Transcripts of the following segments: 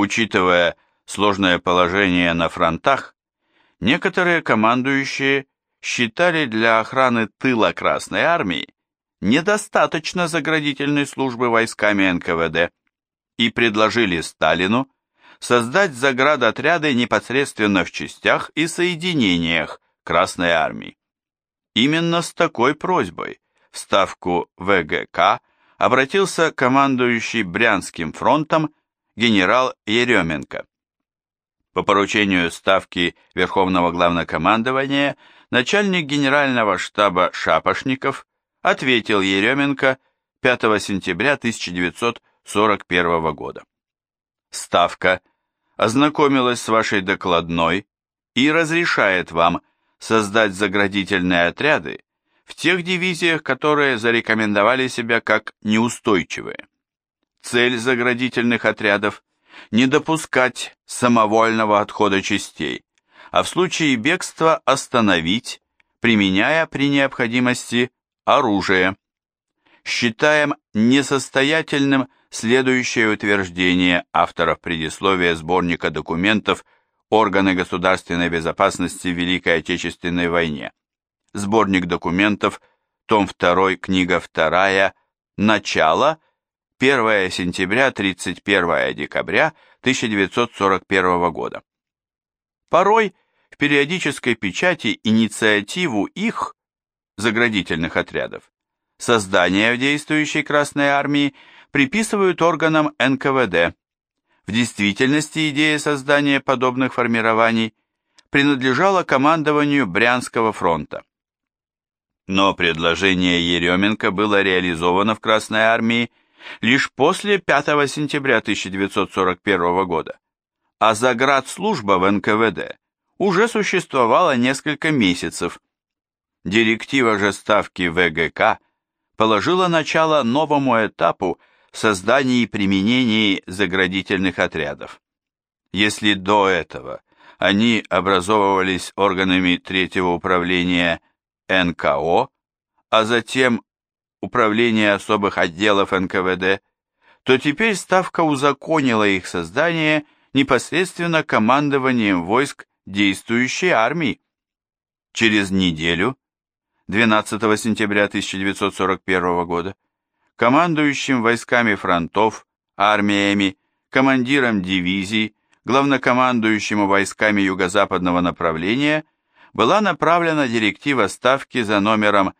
Учитывая сложное положение на фронтах, некоторые командующие считали для охраны тыла Красной Армии недостаточно заградительной службы войсками НКВД и предложили Сталину создать заградотряды непосредственно в частях и соединениях Красной Армии. Именно с такой просьбой в Ставку ВГК обратился командующий Брянским фронтом генерал Еременко. По поручению Ставки Верховного Главнокомандования начальник генерального штаба Шапошников ответил Еременко 5 сентября 1941 года. Ставка ознакомилась с вашей докладной и разрешает вам создать заградительные отряды в тех дивизиях, которые зарекомендовали себя как неустойчивые. Цель заградительных отрядов – не допускать самовольного отхода частей, а в случае бегства остановить, применяя при необходимости оружие. Считаем несостоятельным следующее утверждение авторов предисловия сборника документов «Органы государственной безопасности в Великой Отечественной войне». Сборник документов, том 2, книга 2, начало, 1 сентября, 31 декабря 1941 года. Порой в периодической печати инициативу их, заградительных отрядов, создания в действующей Красной Армии приписывают органам НКВД. В действительности идея создания подобных формирований принадлежала командованию Брянского фронта. Но предложение Еременко было реализовано в Красной Армии лишь после 5 сентября 1941 года, а заградслужба в НКВД уже существовала несколько месяцев. Директива же ставки ВГК положила начало новому этапу создании и применении заградительных отрядов. Если до этого они образовывались органами третьего управления НКО, а затем Управления особых отделов НКВД, то теперь Ставка узаконила их создание непосредственно командованием войск действующей армии. Через неделю, 12 сентября 1941 года, командующим войсками фронтов, армиями, командиром дивизий, главнокомандующему войсками юго-западного направления была направлена директива Ставки за номером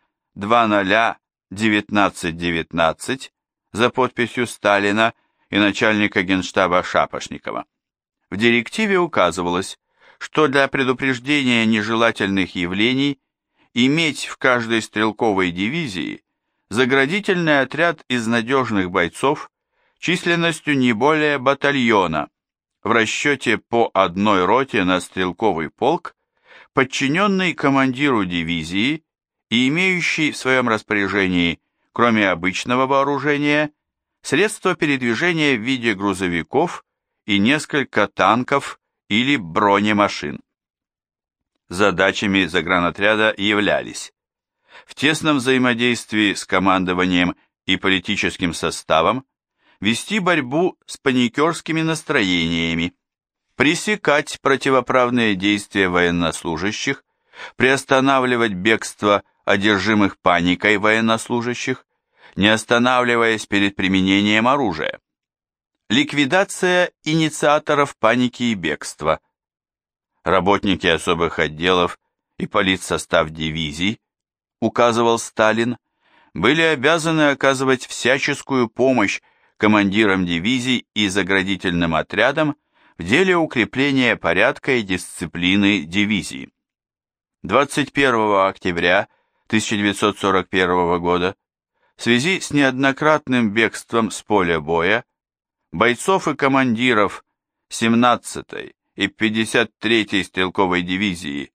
201919 за подписью Сталина и начальника генштаба Шапошникова. В директиве указывалось, что для предупреждения нежелательных явлений иметь в каждой стрелковой дивизии заградительный отряд из надежных бойцов численностью не более батальона, в расчете по одной роте на стрелковый полк, подчиненный командиру дивизии и имеющий в своем распоряжении, кроме обычного вооружения, средства передвижения в виде грузовиков и несколько танков или бронемашин. Задачами загранотряда являлись в тесном взаимодействии с командованием и политическим составом вести борьбу с паникерскими настроениями, пресекать противоправные действия военнослужащих, приостанавливать бегство одержимых паникой военнослужащих, не останавливаясь перед применением оружия. Ликвидация инициаторов паники и бегства. Работники особых отделов и политсостав дивизий указывал Сталин, были обязаны оказывать всяческую помощь командирам дивизий и заградительным отрядам в деле укрепления порядка и дисциплины дивизии. 21 октября 1941 года в связи с неоднократным бегством с поля боя бойцов и командиров 17-й и 53-й стрелковой дивизии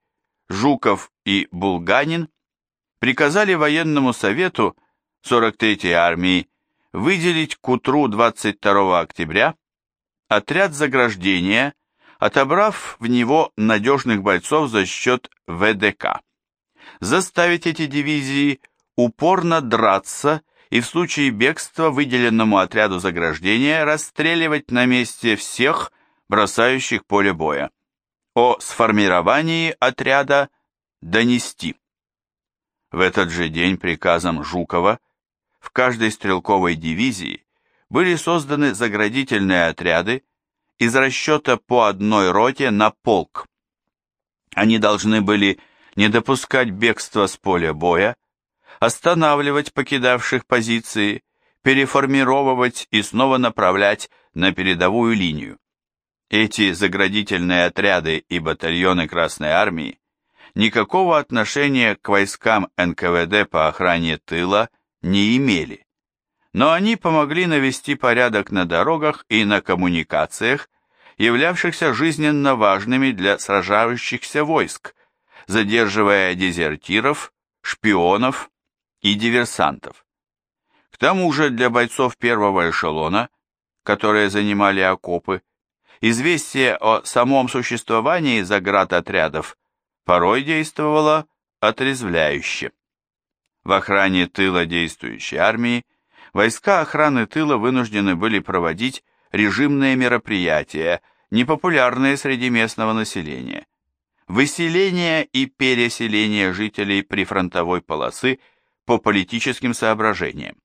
Жуков и Булганин приказали военному совету 43-й армии выделить к утру 22 октября отряд заграждения, отобрав в него надежных бойцов за счет ВДК. Заставить эти дивизии упорно драться и в случае бегства выделенному отряду заграждения расстреливать на месте всех бросающих поле боя. О сформировании отряда донести. В этот же день приказом Жукова в каждой стрелковой дивизии были созданы заградительные отряды из расчета по одной роте на полк. Они должны были не допускать бегства с поля боя, останавливать покидавших позиции, переформировывать и снова направлять на передовую линию. Эти заградительные отряды и батальоны Красной Армии никакого отношения к войскам НКВД по охране тыла не имели. Но они помогли навести порядок на дорогах и на коммуникациях, являвшихся жизненно важными для сражающихся войск, задерживая дезертиров, шпионов и диверсантов. К тому же для бойцов первого эшелона, которые занимали окопы, известие о самом существовании заградотрядов порой действовало отрезвляюще. В охране тыла действующей армии войска охраны тыла вынуждены были проводить режимные мероприятия, непопулярные среди местного населения. Выселение и переселение жителей прифронтовой полосы по политическим соображениям.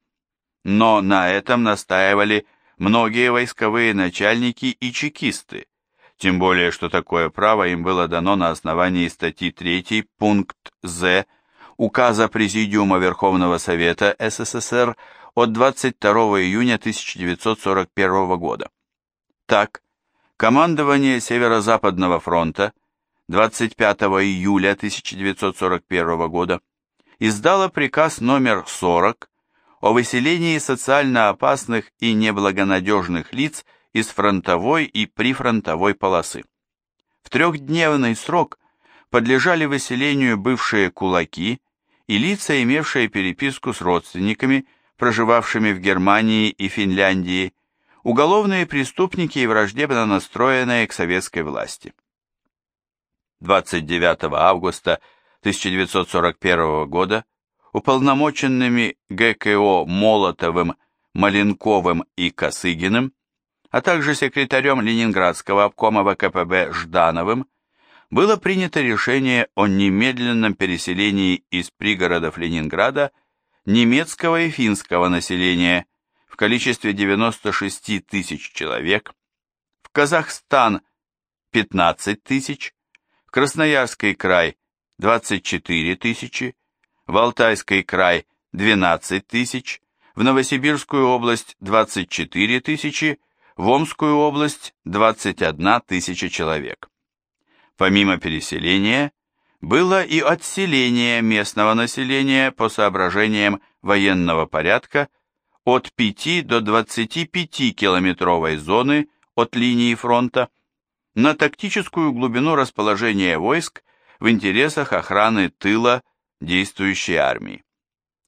Но на этом настаивали многие войсковые начальники и чекисты, тем более, что такое право им было дано на основании статьи 3 пункт З указа Президиума Верховного Совета СССР от 22 июня 1941 года. Так, командование Северо-Западного фронта 25 июля 1941 года издало приказ номер 40 о выселении социально опасных и неблагонадежных лиц из фронтовой и прифронтовой полосы. В трехдневный срок подлежали выселению бывшие кулаки и лица, имевшие переписку с родственниками, проживавшими в Германии и Финляндии, уголовные преступники и враждебно настроенные к советской власти. 29 августа 1941 года уполномоченными ГКО Молотовым, Маленковым и Косыгиным, а также секретарем Ленинградского обкома ВКПБ Ждановым, было принято решение о немедленном переселении из пригородов Ленинграда немецкого и финского населения в количестве 96 тысяч человек, в Казахстан 15 тысяч, Красноярский край 24 тысячи, в Алтайский край 12 тысяч, в Новосибирскую область 24 тысячи, в Омскую область 21 тысяча человек. Помимо переселения, было и отселение местного населения по соображениям военного порядка от 5 до 25 километровой зоны от линии фронта на тактическую глубину расположения войск в интересах охраны тыла действующей армии.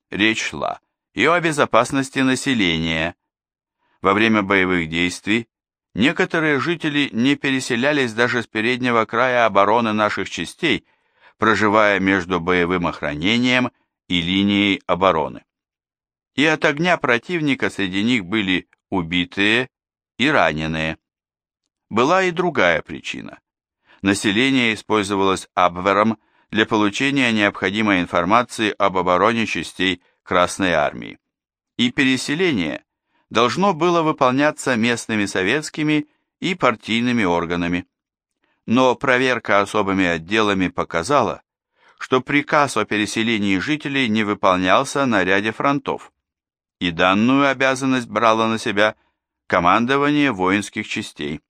Речь шла и о безопасности населения. Во время боевых действий некоторые жители не переселялись даже с переднего края обороны наших частей, проживая между боевым охранением и линией обороны. И от огня противника среди них были убитые и раненые. Была и другая причина. Население использовалось Абвером для получения необходимой информации об обороне частей Красной Армии. И переселение должно было выполняться местными советскими и партийными органами но проверка особыми отделами показала, что приказ о переселении жителей не выполнялся на ряде фронтов, и данную обязанность брало на себя командование воинских частей.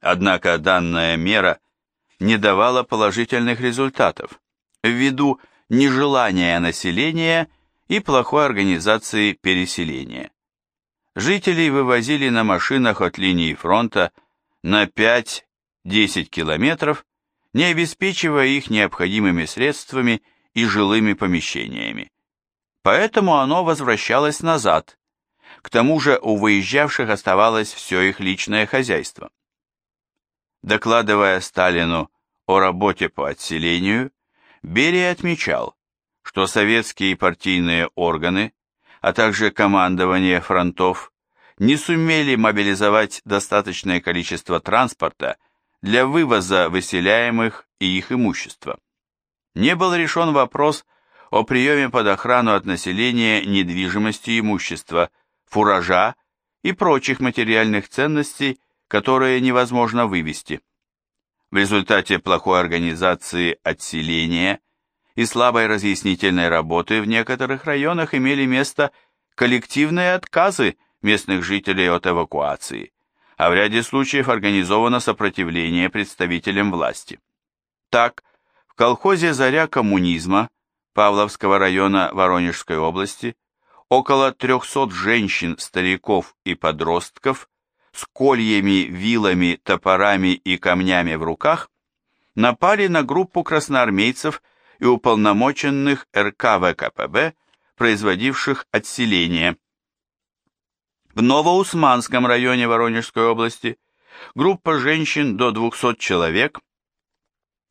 Однако данная мера не давала положительных результатов ввиду нежелания населения и плохой организации переселения. Жителей вывозили на машинах от линии фронта на 5 10 километров, не обеспечивая их необходимыми средствами и жилыми помещениями. Поэтому оно возвращалось назад. К тому же у выезжавших оставалось все их личное хозяйство. Докладывая Сталину о работе по отселению, Берия отмечал, что советские партийные органы, а также командование фронтов не сумели мобилизовать достаточное количество транспорта для вывоза выселяемых и их имущества. Не был решен вопрос о приеме под охрану от населения недвижимости имущества, фуража и прочих материальных ценностей, которые невозможно вывести. В результате плохой организации отселения и слабой разъяснительной работы в некоторых районах имели место коллективные отказы местных жителей от эвакуации, а в ряде случаев организовано сопротивление представителям власти. Так, в колхозе «Заря коммунизма» Павловского района Воронежской области около 300 женщин, стариков и подростков с кольями, вилами, топорами и камнями в руках напали на группу красноармейцев и уполномоченных РК ВКПБ, производивших отселение. В Новоусманском районе Воронежской области группа женщин до 200 человек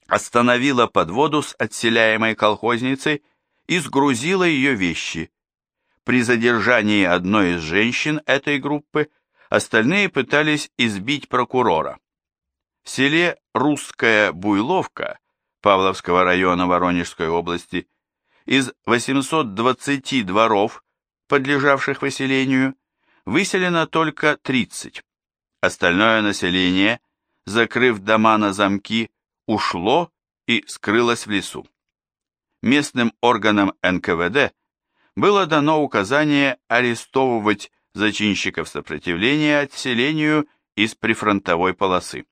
остановила подводу с отселяемой колхозницей и сгрузила ее вещи. При задержании одной из женщин этой группы остальные пытались избить прокурора. В селе Русская Буйловка Павловского района Воронежской области из 820 дворов, подлежавших выселению, выселено только 30. Остальное население, закрыв дома на замки, ушло и скрылось в лесу. Местным органам НКВД было дано указание арестовывать зачинщиков сопротивления отселению из прифронтовой полосы.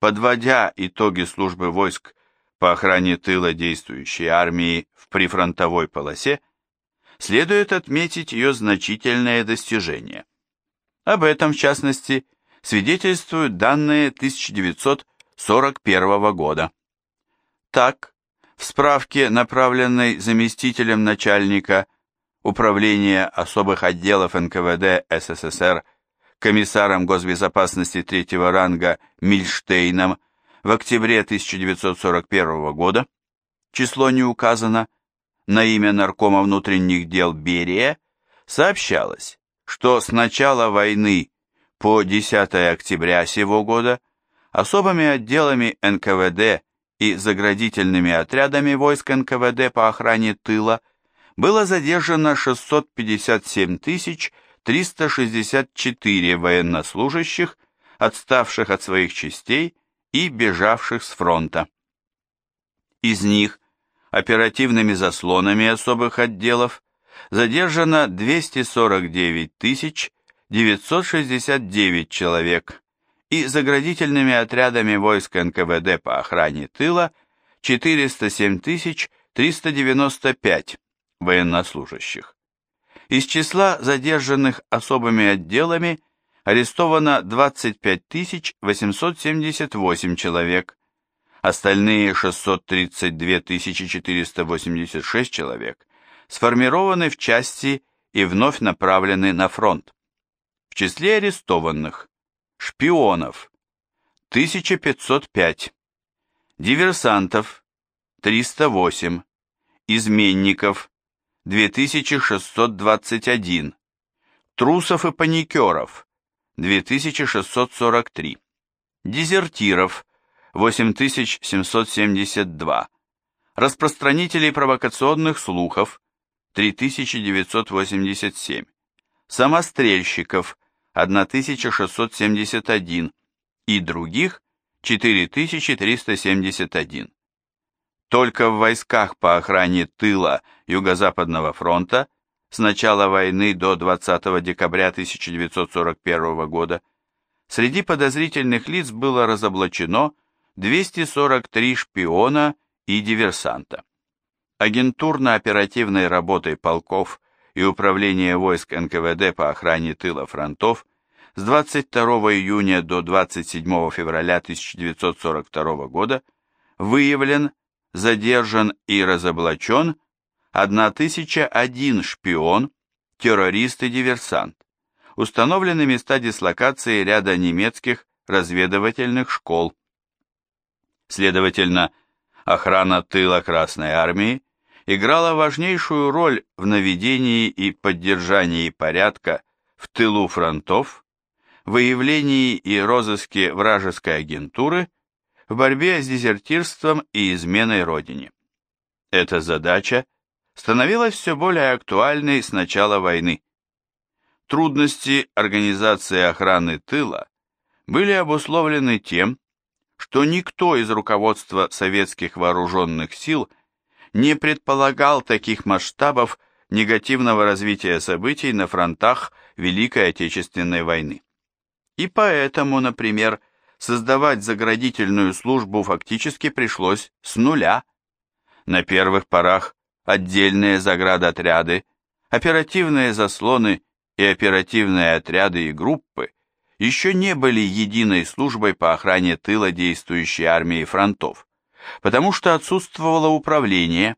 Подводя итоги службы войск по охране тыла действующей армии в прифронтовой полосе, следует отметить ее значительные достижения. Об этом, в частности, свидетельствуют данные 1941 года. Так, в справке, направленной заместителем начальника Управления особых отделов НКВД СССР комиссаром госбезопасности третьего ранга Мильштейном в октябре 1941 года, число не указано, на имя наркома внутренних дел Берия, сообщалось, что с начала войны по 10 октября сего года особыми отделами НКВД и заградительными отрядами войск НКВД по охране тыла – было задержано 657 364 военнослужащих, отставших от своих частей и бежавших с фронта. Из них оперативными заслонами особых отделов задержано 249 969 человек и заградительными отрядами войск НКВД по охране тыла 407 395 военнослужащих. Из числа задержанных особыми отделами арестовано 25 878 человек, остальные 632 486 человек сформированы в части и вновь направлены на фронт. В числе арестованных шпионов 1505, диверсантов 308, изменников 2621, трусов и паникеров 2643, дезертиров 8772, распространителей провокационных слухов 3987, самострельщиков 1671 и других 4371. Только в войсках по охране тыла Юго-Западного фронта с начала войны до 20 декабря 1941 года среди подозрительных лиц было разоблачено 243 шпиона и диверсанта. Агентурно-оперативной работой полков и управления войск НКВД по охране тыла фронтов с 22 июня до 27 февраля 1942 года выявлен задержан и разоблачен 1001 шпион, террорист и диверсант. Установлены места дислокации ряда немецких разведывательных школ. Следовательно, охрана тыла Красной Армии играла важнейшую роль в наведении и поддержании порядка в тылу фронтов, выявлении и розыске вражеской агентуры, в борьбе с дезертирством и изменой Родине. Эта задача становилась все более актуальной с начала войны. Трудности организации охраны тыла были обусловлены тем, что никто из руководства советских вооруженных сил не предполагал таких масштабов негативного развития событий на фронтах Великой Отечественной войны. И поэтому, например, создавать заградительную службу фактически пришлось с нуля. На первых порах отдельные заградотряды, оперативные заслоны и оперативные отряды и группы еще не были единой службой по охране тыла действующей армии фронтов, потому что отсутствовало управление,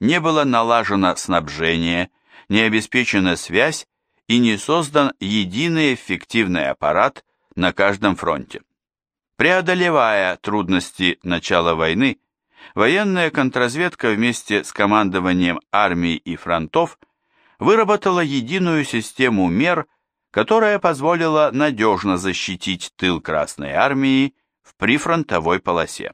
не было налажено снабжение, не обеспечена связь и не создан единый эффективный аппарат на каждом фронте. Преодолевая трудности начала войны, военная контрразведка вместе с командованием армий и фронтов выработала единую систему мер, которая позволила надежно защитить тыл Красной армии в прифронтовой полосе.